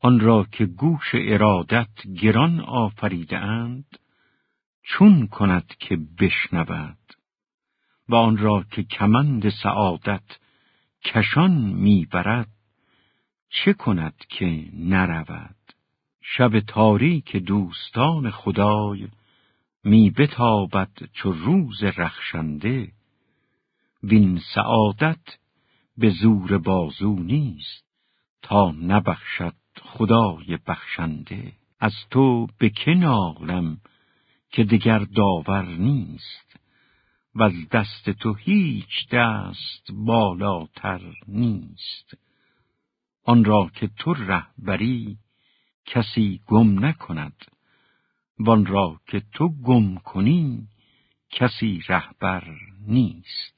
آن را که گوش ارادت گران آفریده اند چون کند که بشنود و آن را که کمند سعادت کشان می‌برد چه کند که نرود؟ شب تاریک دوستان خدای می بتابد چو روز رخشنده وین سعادت به زور بازو نیست تا نبخشد خدای بخشنده. از تو به که نالم که دگر داور نیست؟ و از دست تو هیچ دست بالاتر نیست. آن را که تو رهبری کسی گم نکند. وان را که تو گم کنی کسی رهبر نیست.